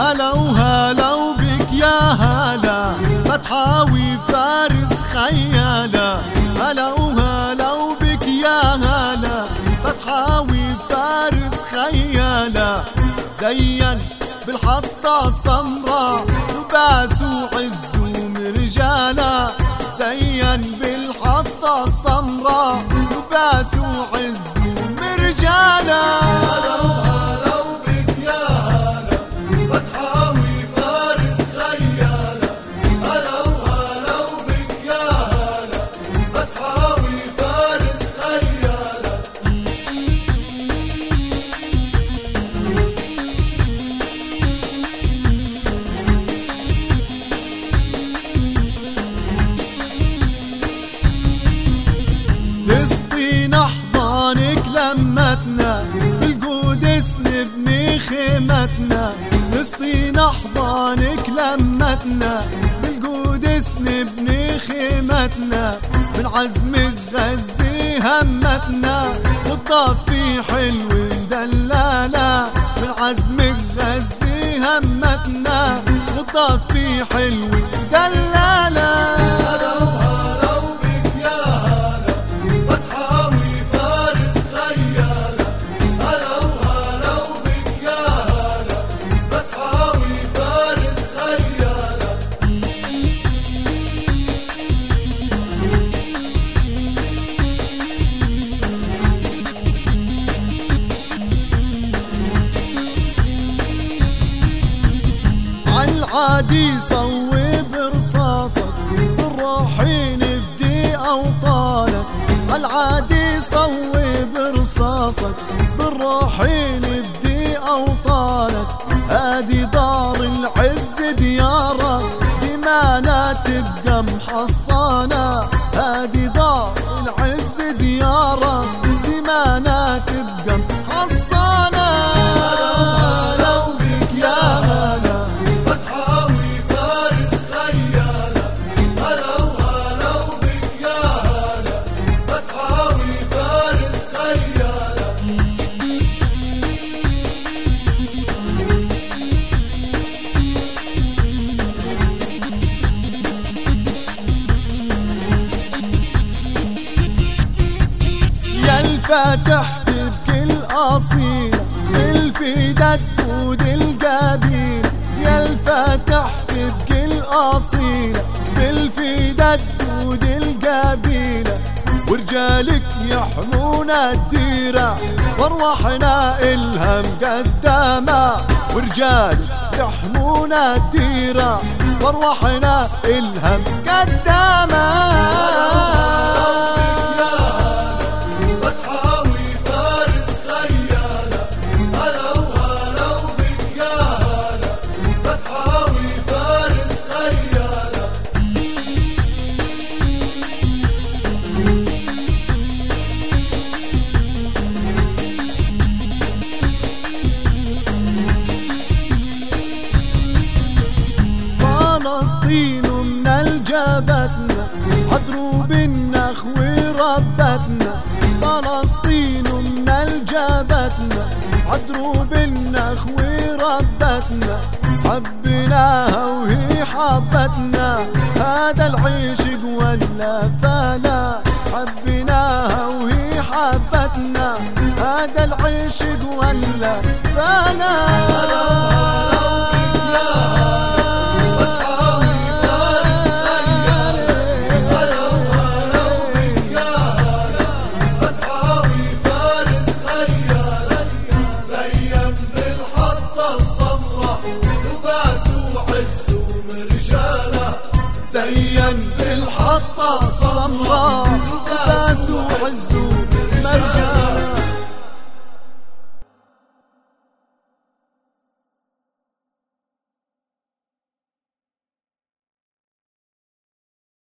هلا وهلا وبك يا هلا. فتحاوي فارس خيالا. هلا وهلا وبك يا هلا. فتحاوي فارس خيالا. زين بالحطة السمراء لباس وعز ومرجالا. زين بالحطة السمراء وباس وعز ومرجالا. نبني خيمتنا فلسطين احضانك لمتنا. بالقدس نبني خيمتنا من عزم غزي همتنا. والطافي حلو دلالة من عزم غزي همتنا. والطافي حلو عالعادي صوب رصاصك بالروحين بدي أوطانك. عالعادي صوب رصاصك بالروحين بدي أوطانك. هادي دار العز ديارك بمانا تبقى محصانة. هادي دار العز ديارك بمانا تبقى محصانة الفاتح بكل أصيلة بالفدا تقود القبيل. يا الفاتح بكل أصيلة بالفدا تقود القبيلة ورجالك يحمون الديرة وارواحنا إلهم قدامة. ورجالك يحمون الديرة وارواحنا إلهم قدامة. من الجبتنا عدروب النخو ربتنا فلسطين من الجبتنا عدروب النخو ربتنا حبيناها وهي حبتنا هذا العشق ولا فلا حبيناها وهي حبتنا هذا العشق ولا زين وعز